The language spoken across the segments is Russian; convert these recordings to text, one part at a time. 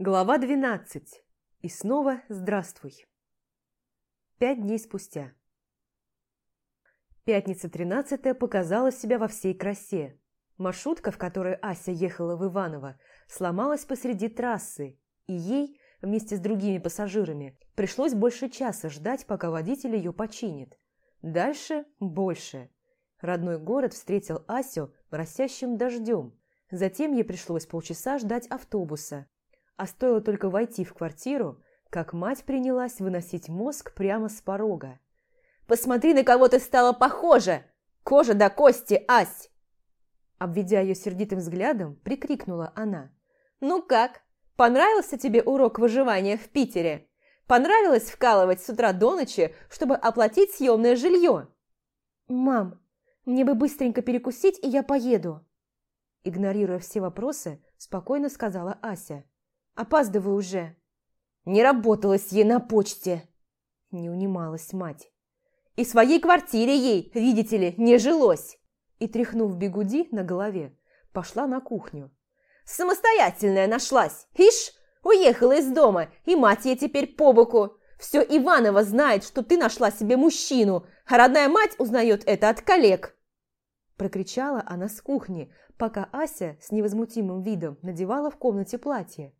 Глава 12. И снова здравствуй. Пять дней спустя. Пятница 13 показала себя во всей красе. Маршрутка, в которой Ася ехала в Иваново, сломалась посреди трассы, и ей, вместе с другими пассажирами, пришлось больше часа ждать, пока водитель ее починит. Дальше больше. Родной город встретил Асю моросящим дождем. Затем ей пришлось полчаса ждать автобуса, а стоило только войти в квартиру, как мать принялась выносить мозг прямо с порога. «Посмотри, на кого ты стала похожа! Кожа до кости, Ась!» Обведя ее сердитым взглядом, прикрикнула она. «Ну как, понравился тебе урок выживания в Питере? Понравилось вкалывать с утра до ночи, чтобы оплатить съемное жилье?» «Мам, мне бы быстренько перекусить, и я поеду!» Игнорируя все вопросы, спокойно сказала Ася. Опаздываю уже. Не работалось ей на почте. Не унималась мать. И своей квартире ей, видите ли, не жилось. И, тряхнув бегуди на голове, пошла на кухню. Самостоятельная нашлась. Ишь, уехала из дома, и мать ей теперь по боку. Все Иванова знает, что ты нашла себе мужчину, а родная мать узнает это от коллег. Прокричала она с кухни, пока Ася с невозмутимым видом надевала в комнате платье.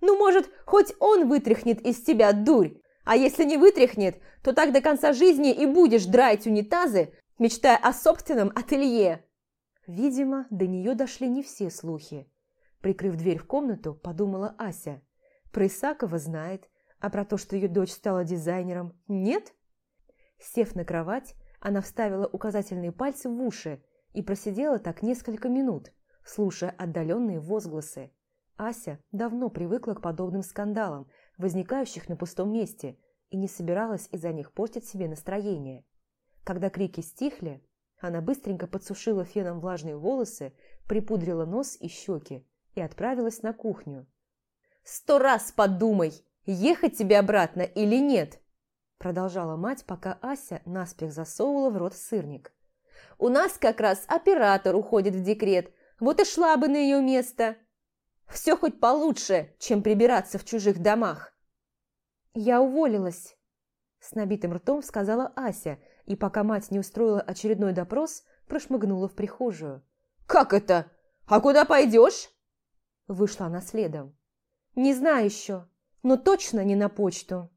Ну, может, хоть он вытряхнет из тебя дурь, а если не вытряхнет, то так до конца жизни и будешь драть унитазы, мечтая о собственном ателье. Видимо, до нее дошли не все слухи. Прикрыв дверь в комнату, подумала Ася. Про Исакова знает, а про то, что ее дочь стала дизайнером, нет? Сев на кровать, она вставила указательные пальцы в уши и просидела так несколько минут, слушая отдаленные возгласы. Ася давно привыкла к подобным скандалам, возникающих на пустом месте, и не собиралась из-за них портить себе настроение. Когда крики стихли, она быстренько подсушила феном влажные волосы, припудрила нос и щеки и отправилась на кухню. «Сто раз подумай, ехать тебе обратно или нет!» Продолжала мать, пока Ася наспех засовывала в рот сырник. «У нас как раз оператор уходит в декрет, вот и шла бы на ее место!» Все хоть получше, чем прибираться в чужих домах. Я уволилась. С набитым ртом сказала Ася, и пока мать не устроила очередной допрос, прошмыгнула в прихожую. «Как это? А куда пойдешь?» Вышла она следом. «Не знаю еще, но точно не на почту».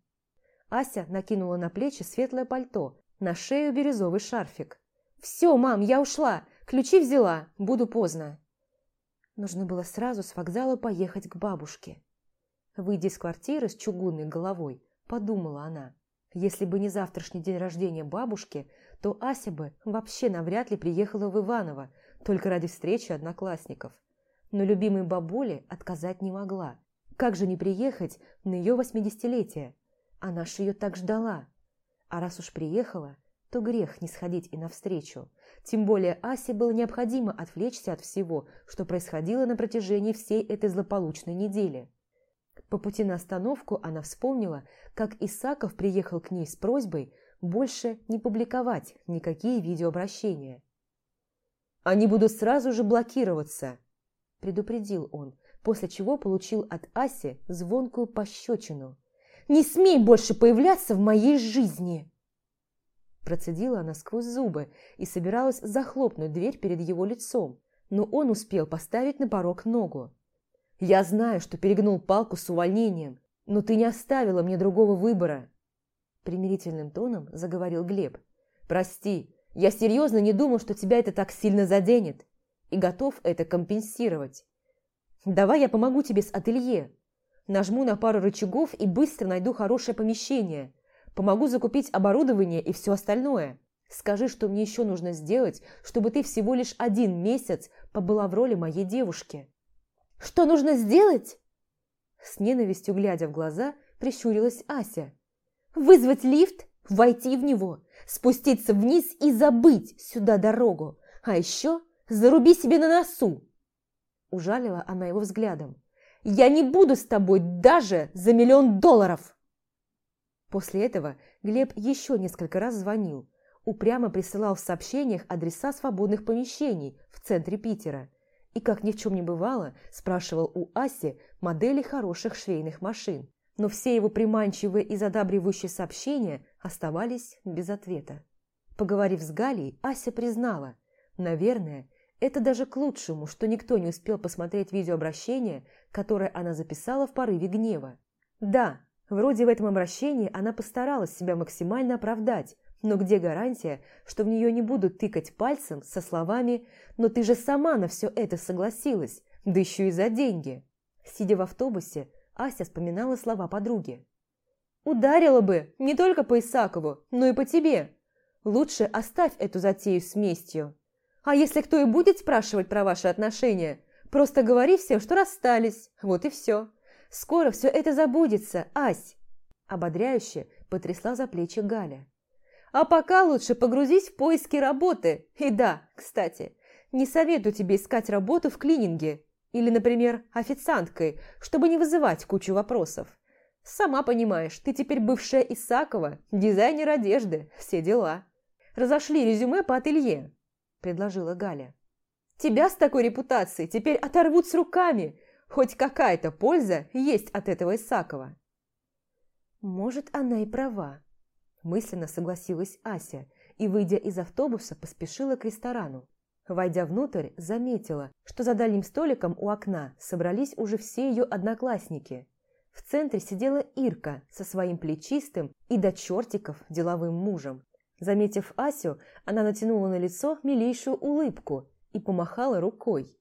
Ася накинула на плечи светлое пальто, на шею бирюзовый шарфик. «Все, мам, я ушла. Ключи взяла. Буду поздно». Нужно было сразу с вокзала поехать к бабушке. Выйдя из квартиры с чугунной головой, подумала она. Если бы не завтрашний день рождения бабушки, то Ася бы вообще навряд ли приехала в Иваново, только ради встречи одноклассников. Но любимой бабуле отказать не могла. Как же не приехать на ее восьмидесятилетие? Она ж ее так ждала. А раз уж приехала, то грех не сходить и навстречу. Тем более Асе было необходимо отвлечься от всего, что происходило на протяжении всей этой злополучной недели. По пути на остановку она вспомнила, как Исаков приехал к ней с просьбой больше не публиковать никакие видеообращения. «Они будут сразу же блокироваться», – предупредил он, после чего получил от Аси звонкую пощечину. «Не смей больше появляться в моей жизни!» Процедила она сквозь зубы и собиралась захлопнуть дверь перед его лицом, но он успел поставить на порог ногу. «Я знаю, что перегнул палку с увольнением, но ты не оставила мне другого выбора!» Примирительным тоном заговорил Глеб. «Прости, я серьезно не думал, что тебя это так сильно заденет, и готов это компенсировать. Давай я помогу тебе с ателье. Нажму на пару рычагов и быстро найду хорошее помещение. Помогу закупить оборудование и все остальное. Скажи, что мне еще нужно сделать, чтобы ты всего лишь один месяц побыла в роли моей девушки». «Что нужно сделать?» С ненавистью глядя в глаза, прищурилась Ася. «Вызвать лифт, войти в него, спуститься вниз и забыть сюда дорогу, а еще заруби себе на носу!» Ужалила она его взглядом. «Я не буду с тобой даже за миллион долларов!» После этого Глеб еще несколько раз звонил, упрямо присылал в сообщениях адреса свободных помещений в центре Питера и, как ни в чем не бывало, спрашивал у Аси модели хороших швейных машин. Но все его приманчивые и задабривающие сообщения оставались без ответа. Поговорив с Галей, Ася признала, наверное, это даже к лучшему, что никто не успел посмотреть видеообращение, которое она записала в порыве гнева. Да, вроде в этом обращении она постаралась себя максимально оправдать, но где гарантия, что в нее не будут тыкать пальцем со словами «Но ты же сама на все это согласилась, да еще и за деньги». Сидя в автобусе, Ася вспоминала слова подруги. «Ударила бы не только по Исакову, но и по тебе. Лучше оставь эту затею с местью. А если кто и будет спрашивать про ваши отношения, просто говори всем, что расстались, вот и все. Скоро все это забудется, Ась!» Ободряюще потрясла за плечи Галя. А пока лучше погрузись в поиски работы. И да, кстати, не советую тебе искать работу в клининге или, например, официанткой, чтобы не вызывать кучу вопросов. Сама понимаешь, ты теперь бывшая Исакова, дизайнер одежды, все дела. Разошли резюме по ателье, предложила Галя. Тебя с такой репутацией теперь оторвут с руками. Хоть какая-то польза есть от этого Исакова. Может, она и права. Мысленно согласилась Ася и, выйдя из автобуса, поспешила к ресторану. Войдя внутрь, заметила, что за дальним столиком у окна собрались уже все ее одноклассники. В центре сидела Ирка со своим плечистым и до чертиков деловым мужем. Заметив Асю, она натянула на лицо милейшую улыбку и помахала рукой.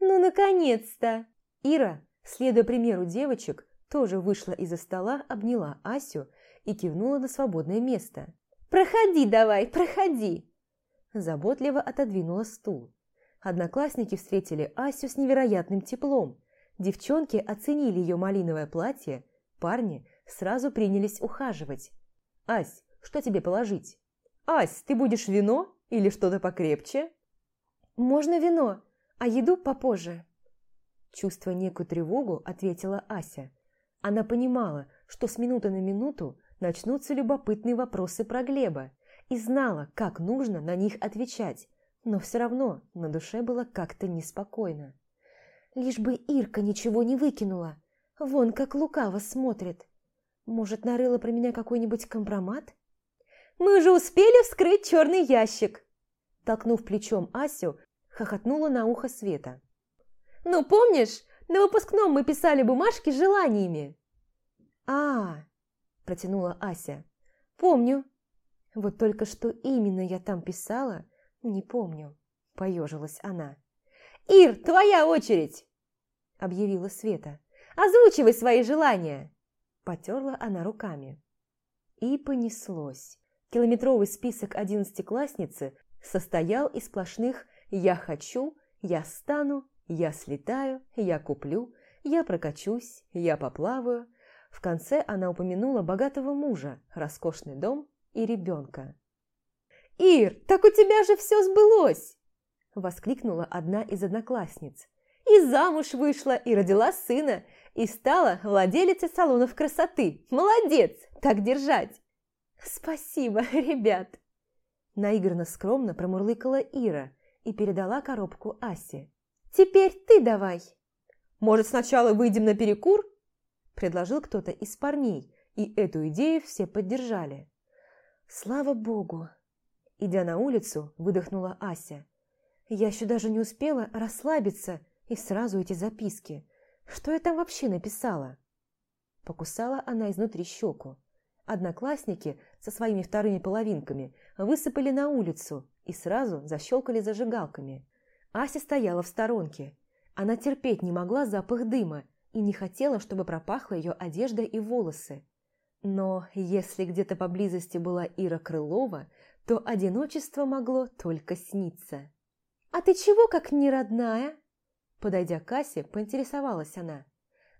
«Ну, наконец-то!» Ира, следуя примеру девочек, тоже вышла из-за стола, обняла Асю и кивнула на свободное место. «Проходи давай, проходи!» Заботливо отодвинула стул. Одноклассники встретили Асю с невероятным теплом. Девчонки оценили ее малиновое платье, парни сразу принялись ухаживать. «Ась, что тебе положить?» «Ась, ты будешь вино или что-то покрепче?» «Можно вино, а еду попозже». Чувствуя некую тревогу, ответила Ася. Она понимала, что с минуты на минуту начнутся любопытные вопросы про Глеба, и знала, как нужно на них отвечать, но все равно на душе было как-то неспокойно. Лишь бы Ирка ничего не выкинула, вон как лукаво смотрит. Может, нарыла про меня какой-нибудь компромат? «Мы уже успели вскрыть черный ящик!» Толкнув плечом Асю, хохотнула на ухо Света. «Ну, помнишь, на выпускном мы писали бумажки с желаниями?» «А, протянула Ася. «Помню. Вот только что именно я там писала, не помню», – поежилась она. «Ир, твоя очередь!» – объявила Света. «Озвучивай свои желания!» Потерла она руками. И понеслось. Километровый список одиннадцатиклассницы состоял из сплошных «я хочу», «я стану», «я слетаю», «я куплю», «я прокачусь», «я поплаваю», в конце она упомянула богатого мужа, роскошный дом и ребенка. «Ир, так у тебя же все сбылось!» – воскликнула одна из одноклассниц. «И замуж вышла, и родила сына, и стала владелицей салонов красоты. Молодец! Так держать!» «Спасибо, ребят!» Наигранно скромно промурлыкала Ира и передала коробку Асе. «Теперь ты давай!» «Может, сначала выйдем на перекур?» предложил кто-то из парней, и эту идею все поддержали. «Слава богу!» Идя на улицу, выдохнула Ася. «Я еще даже не успела расслабиться и сразу эти записки. Что я там вообще написала?» Покусала она изнутри щеку. Одноклассники со своими вторыми половинками высыпали на улицу и сразу защелкали зажигалками. Ася стояла в сторонке. Она терпеть не могла запах дыма и не хотела, чтобы пропахла ее одежда и волосы. Но если где-то поблизости была Ира Крылова, то одиночество могло только сниться. «А ты чего как не родная?» Подойдя к Асе, поинтересовалась она.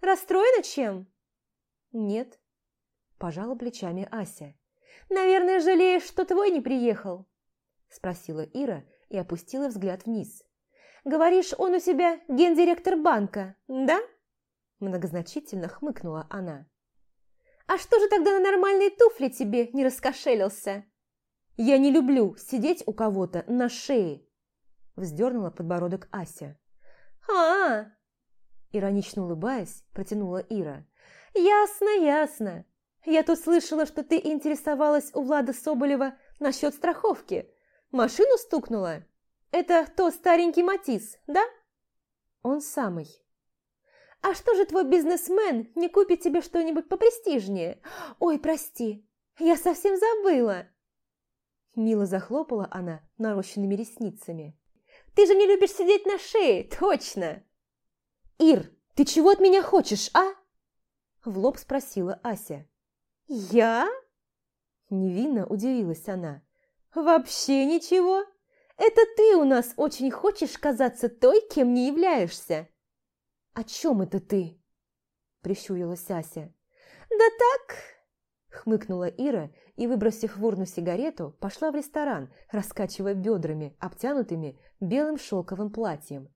«Расстроена чем?» «Нет», – пожала плечами Ася. «Наверное, жалеешь, что твой не приехал?» Спросила Ира и опустила взгляд вниз. «Говоришь, он у себя гендиректор банка, да?» Многозначительно хмыкнула она. «А что же тогда на нормальные туфли тебе не раскошелился?» «Я не люблю сидеть у кого-то на шее!» Вздернула подбородок Ася. а, Иронично улыбаясь, протянула Ира. «Ясно, ясно. Я тут слышала, что ты интересовалась у Влада Соболева насчет страховки. Машину стукнула? Это тот старенький Матис, да?» «Он самый». «А что же твой бизнесмен не купит тебе что-нибудь попрестижнее? Ой, прости, я совсем забыла!» Мило захлопала она нарощенными ресницами. «Ты же не любишь сидеть на шее, точно!» «Ир, ты чего от меня хочешь, а?» В лоб спросила Ася. «Я?» Невинно удивилась она. «Вообще ничего. Это ты у нас очень хочешь казаться той, кем не являешься». «О чем это ты?» Прищурилась Ася. «Да так...» Хмыкнула Ира и, выбросив в урну сигарету, пошла в ресторан, раскачивая бедрами, обтянутыми белым шелковым платьем.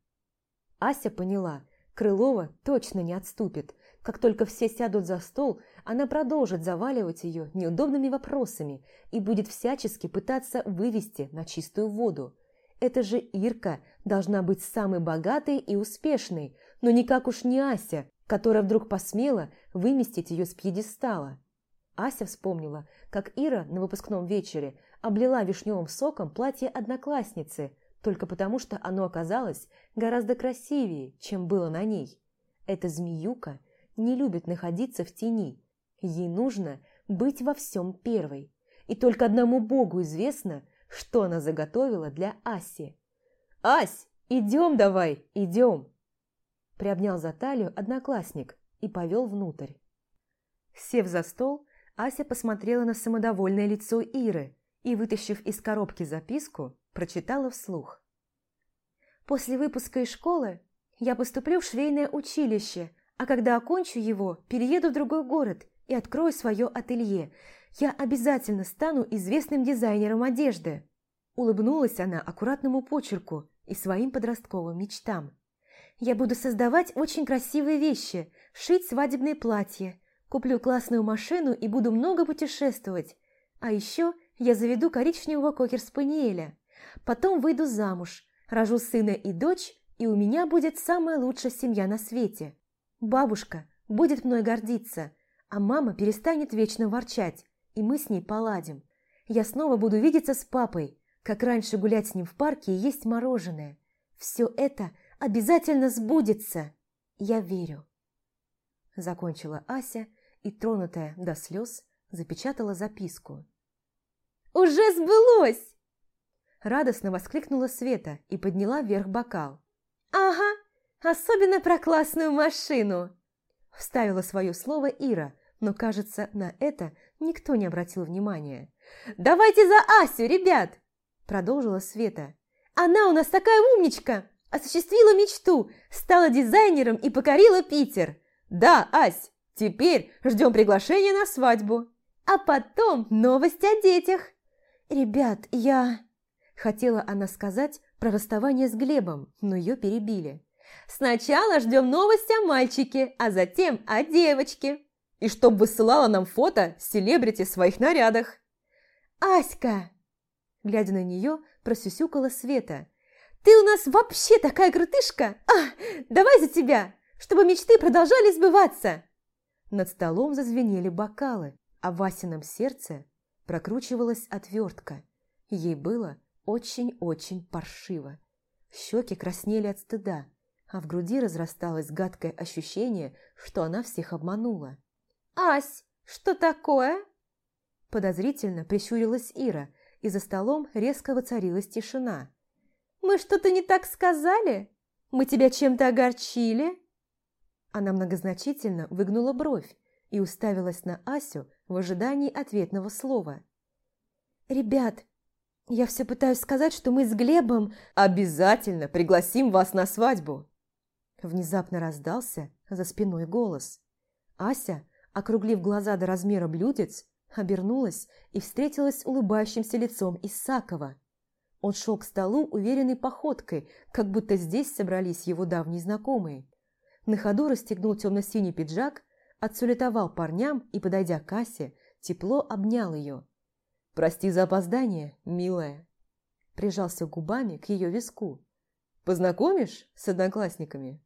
Ася поняла, Крылова точно не отступит. Как только все сядут за стол, она продолжит заваливать ее неудобными вопросами и будет всячески пытаться вывести на чистую воду. Это же Ирка должна быть самой богатой и успешной, но никак уж не Ася, которая вдруг посмела выместить ее с пьедестала. Ася вспомнила, как Ира на выпускном вечере облила вишневым соком платье одноклассницы, только потому что оно оказалось гораздо красивее, чем было на ней. Эта змеюка не любит находиться в тени. Ей нужно быть во всем первой. И только одному Богу известно, что она заготовила для Аси. «Ась, идем давай, идем!» Приобнял за талию одноклассник и повел внутрь. Сев за стол, Ася посмотрела на самодовольное лицо Иры и, вытащив из коробки записку, прочитала вслух. «После выпуска из школы я поступлю в швейное училище, а когда окончу его, перееду в другой город и открою свое ателье. Я обязательно стану известным дизайнером одежды». Улыбнулась она аккуратному почерку и своим подростковым мечтам. «Я буду создавать очень красивые вещи, шить свадебные платья, куплю классную машину и буду много путешествовать. А еще я заведу коричневого кокер-спаниеля. Потом выйду замуж, рожу сына и дочь, и у меня будет самая лучшая семья на свете. Бабушка будет мной гордиться, а мама перестанет вечно ворчать, и мы с ней поладим. Я снова буду видеться с папой, как раньше гулять с ним в парке и есть мороженое. Все это обязательно сбудется. Я верю. Закончила Ася и, тронутая до слез, запечатала записку. «Уже сбылось!» Радостно воскликнула Света и подняла вверх бокал. «Ага, особенно про классную машину!» Вставила свое слово Ира, но, кажется, на это никто не обратил внимания. «Давайте за Асю, ребят!» Продолжила Света. «Она у нас такая умничка! Осуществила мечту, стала дизайнером и покорила Питер! Да, Ась, теперь ждем приглашения на свадьбу! А потом новости о детях!» «Ребят, я...» Хотела она сказать про расставание с Глебом, но ее перебили. «Сначала ждем новости о мальчике, а затем о девочке. И чтоб высылала нам фото селебрити в своих нарядах». «Аська!» Глядя на нее, просюсюкала Света. «Ты у нас вообще такая крутышка! А, давай за тебя, чтобы мечты продолжали сбываться!» Над столом зазвенели бокалы, а в Васином сердце прокручивалась отвертка. Ей было очень-очень паршиво. Щеки краснели от стыда, а в груди разрасталось гадкое ощущение, что она всех обманула. «Ась, что такое?» Подозрительно прищурилась Ира, и за столом резко воцарилась тишина. «Мы что-то не так сказали? Мы тебя чем-то огорчили?» Она многозначительно выгнула бровь и уставилась на Асю в ожидании ответного слова. «Ребят, я все пытаюсь сказать, что мы с Глебом... Обязательно пригласим вас на свадьбу!» Внезапно раздался за спиной голос. Ася, округлив глаза до размера блюдец, обернулась и встретилась улыбающимся лицом Исакова. Он шел к столу уверенной походкой, как будто здесь собрались его давние знакомые. На ходу расстегнул темно-синий пиджак, отсулетовал парням и, подойдя к Асе, тепло обнял ее. «Прости за опоздание, милая!» Прижался губами к ее виску. Познакомишь с одноклассниками?»